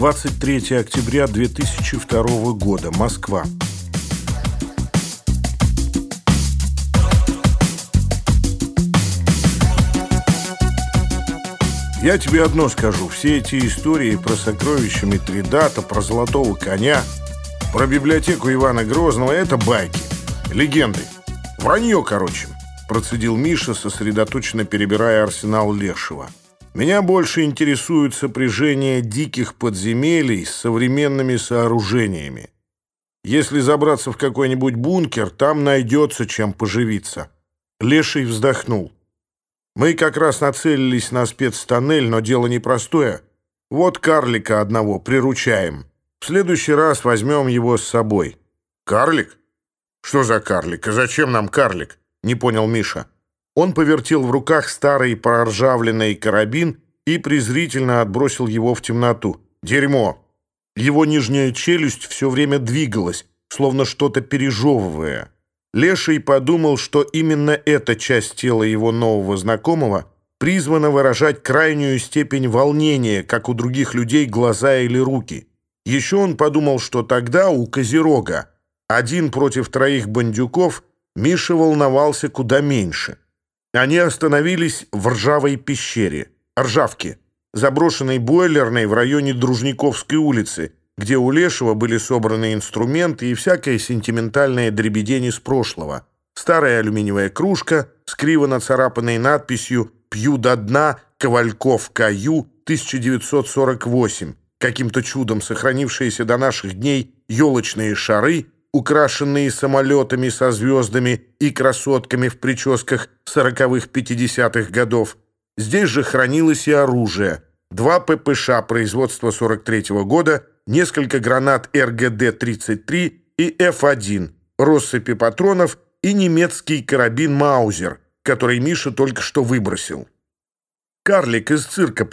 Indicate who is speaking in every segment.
Speaker 1: 23 октября 2002 года, Москва. Я тебе одно скажу. Все эти истории про сокровища Митридата, про золотого коня, про библиотеку Ивана Грозного – это байки, легенды. Вранье, короче, процедил Миша, сосредоточенно перебирая арсенал Лешего. Меня больше интересует сопряжение диких подземелий с современными сооружениями. Если забраться в какой-нибудь бункер, там найдется чем поживиться». Леший вздохнул. «Мы как раз нацелились на спецтоннель, но дело непростое. Вот карлика одного приручаем. В следующий раз возьмем его с собой». «Карлик? Что за карлик? А зачем нам карлик?» — не понял Миша. Он повертел в руках старый проржавленный карабин и презрительно отбросил его в темноту. Дерьмо! Его нижняя челюсть все время двигалась, словно что-то пережевывая. Леший подумал, что именно эта часть тела его нового знакомого призвана выражать крайнюю степень волнения, как у других людей глаза или руки. Еще он подумал, что тогда у Козерога один против троих бандюков Миша волновался куда меньше. Они остановились в ржавой пещере, ржавке, заброшенной бойлерной в районе Дружниковской улицы, где у Лешего были собраны инструменты и всякое сентиментальное дребедень из прошлого. Старая алюминиевая кружка с криво нацарапанной надписью «Пью до дна, Ковальков Каю, 1948», каким-то чудом сохранившиеся до наших дней елочные шары, украшенные самолетами со звездами и красотками в прическах сороковых-пятидесятых годов. Здесь же хранилось и оружие. Два ППШ производства 43 -го года несколько гранат РГД-33 и Ф-1, россыпи патронов и немецкий карабин «Маузер», который Миша только что выбросил. «Карлик из цирка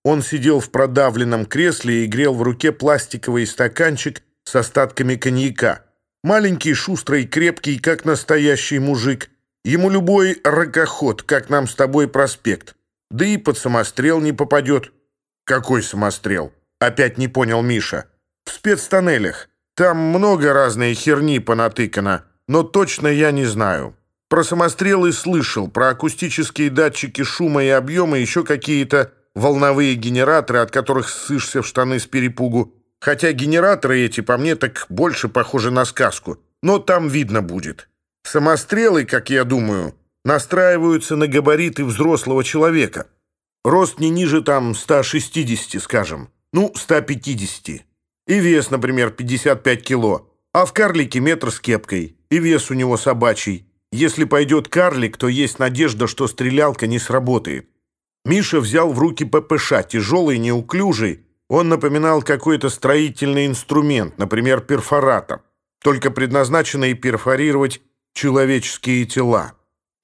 Speaker 1: по рекомендации», — объяснил Леший. Он сидел в продавленном кресле и грел в руке пластиковый стаканчик с остатками коньяка. Маленький, шустрый, крепкий, как настоящий мужик. Ему любой ракоход, как нам с тобой проспект. Да и под самострел не попадет. «Какой самострел?» — опять не понял Миша. «В спецтоннелях. Там много разной херни понатыкано, но точно я не знаю. Про самострелы слышал, про акустические датчики шума и объема, еще какие-то волновые генераторы, от которых сышься в штаны с перепугу. Хотя генераторы эти, по мне, так больше похожи на сказку. Но там видно будет. Самострелы, как я думаю, настраиваются на габариты взрослого человека. Рост не ниже там 160, скажем. Ну, 150. И вес, например, 55 кило. А в карлике метр с кепкой. И вес у него собачий. Если пойдет карлик, то есть надежда, что стрелялка не сработает. Миша взял в руки ППШ, тяжелый, неуклюжий. Он напоминал какой-то строительный инструмент, например, перфоратор, только предназначенный перфорировать человеческие тела.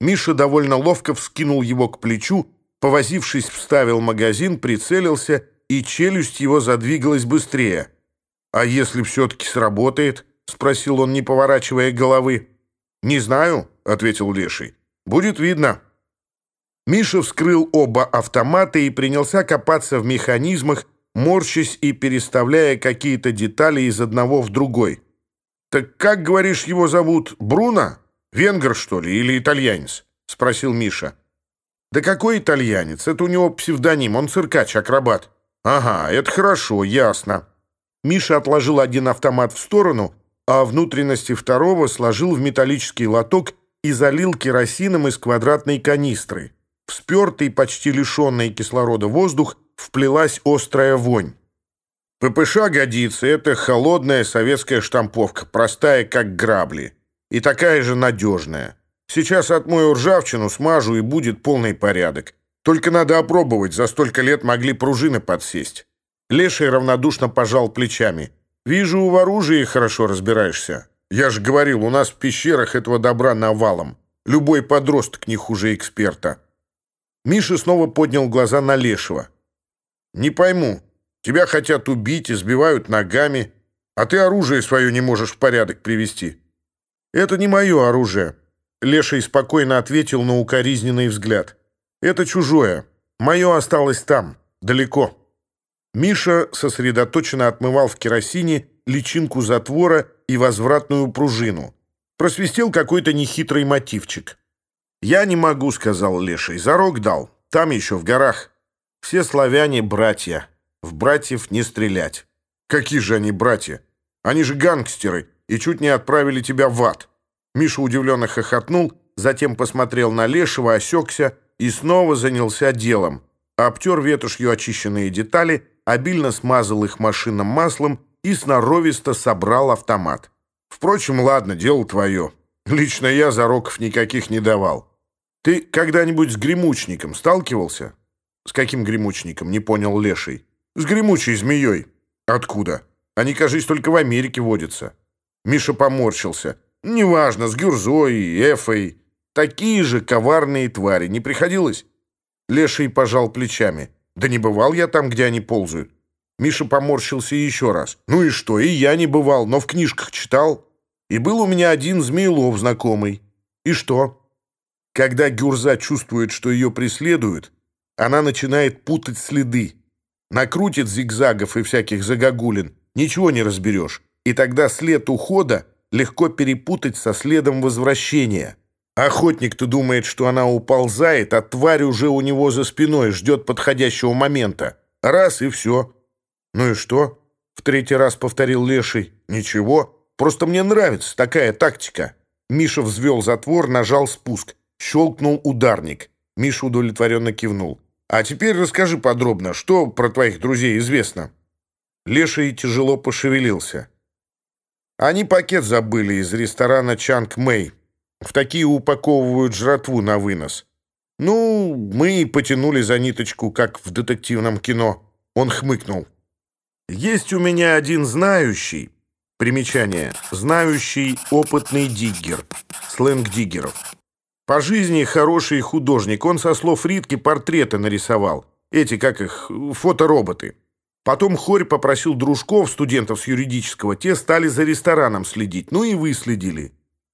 Speaker 1: Миша довольно ловко вскинул его к плечу, повозившись, вставил магазин, прицелился, и челюсть его задвигалась быстрее. «А если все-таки сработает?» — спросил он, не поворачивая головы. «Не знаю», — ответил Леший. «Будет видно». Миша вскрыл оба автомата и принялся копаться в механизмах, морщась и переставляя какие-то детали из одного в другой. «Так как, говоришь, его зовут? Бруно? Венгер, что ли, или итальянец?» — спросил Миша. «Да какой итальянец? Это у него псевдоним, он циркач-акробат». «Ага, это хорошо, ясно». Миша отложил один автомат в сторону, а внутренности второго сложил в металлический лоток и залил керосином из квадратной канистры. В спертый, почти лишенный кислорода воздух вплелась острая вонь. ППШ годится, это холодная советская штамповка, простая, как грабли, и такая же надежная. Сейчас отмою ржавчину, смажу, и будет полный порядок. Только надо опробовать, за столько лет могли пружины подсесть». Леший равнодушно пожал плечами. «Вижу, в оружии хорошо разбираешься. Я же говорил, у нас в пещерах этого добра навалом. Любой подросток не хуже эксперта». Миша снова поднял глаза на Лешего. «Не пойму. Тебя хотят убить, избивают ногами, а ты оружие свое не можешь в порядок привести». «Это не мое оружие», — Леший спокойно ответил на укоризненный взгляд. «Это чужое. Мое осталось там, далеко». Миша сосредоточенно отмывал в керосине личинку затвора и возвратную пружину. Просвистел какой-то нехитрый мотивчик. «Я не могу», — сказал Леший. «Зарок дал. Там еще, в горах. Все славяне — братья. В братьев не стрелять». «Какие же они братья? Они же гангстеры и чуть не отправили тебя в ад». Миша удивленно хохотнул, затем посмотрел на Лешего, осекся и снова занялся делом. Обтер ветошью очищенные детали, обильно смазал их машинным маслом и сноровисто собрал автомат. Впрочем, ладно, дело твое. Лично я зароков никаких не давал. Ты когда-нибудь с гремучником сталкивался? С каким гремучником? Не понял Леший. С гремучей змеей. Откуда? Они, кажись, только в Америке водятся. Миша поморщился. Неважно, с Гюрзой, Эфой. Такие же коварные твари. Не приходилось? Леший пожал плечами. Да не бывал я там, где они ползают. Миша поморщился еще раз. «Ну и что? И я не бывал, но в книжках читал. И был у меня один Змеилов знакомый. И что? Когда Гюрза чувствует, что ее преследуют, она начинает путать следы. Накрутит зигзагов и всяких загогулин. Ничего не разберешь. И тогда след ухода легко перепутать со следом возвращения. Охотник-то думает, что она уползает, а тварь уже у него за спиной ждет подходящего момента. Раз и все. «Ну и что?» — в третий раз повторил Леший. «Ничего, просто мне нравится такая тактика». Миша взвел затвор, нажал спуск. Щелкнул ударник. Миша удовлетворенно кивнул. «А теперь расскажи подробно, что про твоих друзей известно?» Леший тяжело пошевелился. Они пакет забыли из ресторана Чанг Мэй. В такие упаковывают жратву на вынос. Ну, мы потянули за ниточку, как в детективном кино. Он хмыкнул. Есть у меня один знающий, Примечание. Знающий, опытный диггер. Сленг диггеров. По жизни хороший художник. Он со слов Ритки портреты нарисовал. Эти, как их, фотороботы. Потом Хорь попросил дружков, студентов с юридического, те стали за рестораном следить. Ну и вы следили.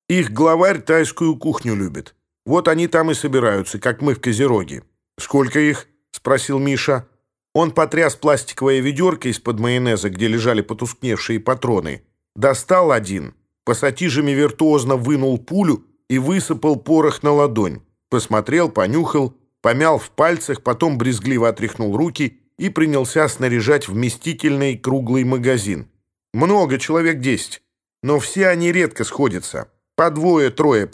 Speaker 1: Их главарь тайскую кухню любит. Вот они там и собираются, как мы в Козероге. «Сколько их?» — спросил Миша. Он потряс пластиковое ведерко из-под майонеза, где лежали потускневшие патроны — Достал один, пассатижами виртуозно вынул пулю и высыпал порох на ладонь. Посмотрел, понюхал, помял в пальцах, потом брезгливо отряхнул руки и принялся снаряжать вместительный круглый магазин. Много, человек десять. Но все они редко сходятся. По двое-трое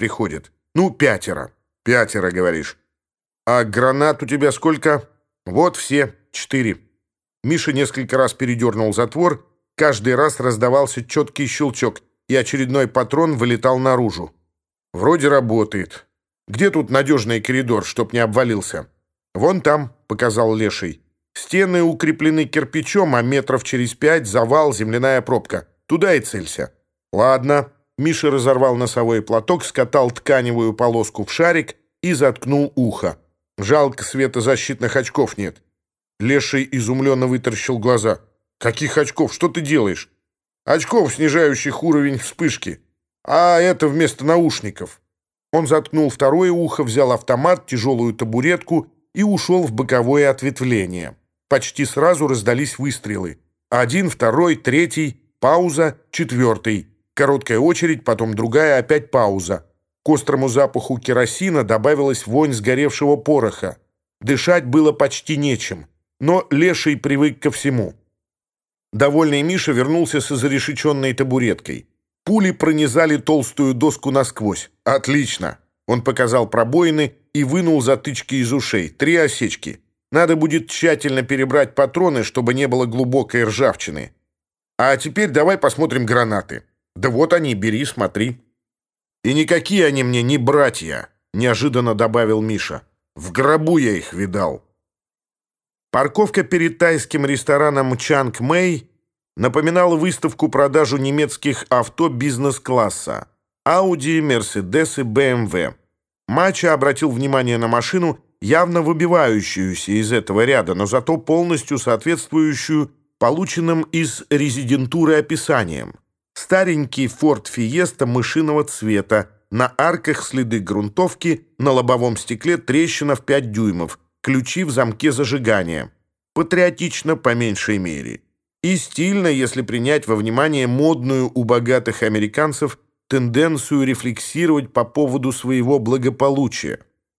Speaker 1: приходят. Ну, пятеро. Пятеро, говоришь. А гранат у тебя сколько? Вот все. Четыре. Миша несколько раз передернул затвор, каждый раз раздавался четкий щелчок, и очередной патрон вылетал наружу. Вроде работает. Где тут надежный коридор, чтоб не обвалился? Вон там, показал Леший. Стены укреплены кирпичом, а метров через пять завал, земляная пробка. Туда и целься. Ладно. Миша разорвал носовой платок, скатал тканевую полоску в шарик и заткнул ухо. Жалко, светозащитных очков нет. Леший изумленно вытаращил глаза. «Каких очков? Что ты делаешь?» «Очков, снижающих уровень вспышки. А это вместо наушников». Он заткнул второе ухо, взял автомат, тяжелую табуретку и ушел в боковое ответвление. Почти сразу раздались выстрелы. Один, второй, третий, пауза, четвертый. Короткая очередь, потом другая, опять пауза. К острому запаху керосина добавилась вонь сгоревшего пороха. Дышать было почти нечем, но леший привык ко всему. Довольный Миша вернулся с изрешеченной табуреткой. Пули пронизали толстую доску насквозь. «Отлично!» Он показал пробоины и вынул затычки из ушей. Три осечки. Надо будет тщательно перебрать патроны, чтобы не было глубокой ржавчины. А теперь давай посмотрим гранаты. Да вот они, бери, смотри. И никакие они мне не братья, неожиданно добавил Миша. В гробу я их видал. Парковка перед тайским рестораном «Чанг Мэй» напоминала выставку продажу немецких авто бизнес-класса «Ауди», «Мерседес» и «БМВ». Мача обратил внимание на машину, явно выбивающуюся из этого ряда, но зато полностью соответствующую полученным из резидентуры описаниям. Старенький Ford Fiesta мышиного цвета, на арках следы грунтовки, на лобовом стекле трещина в 5 дюймов, ключи в замке зажигания. Патриотично по меньшей мере. И стильно, если принять во внимание модную у богатых американцев тенденцию рефлексировать по поводу своего благополучия.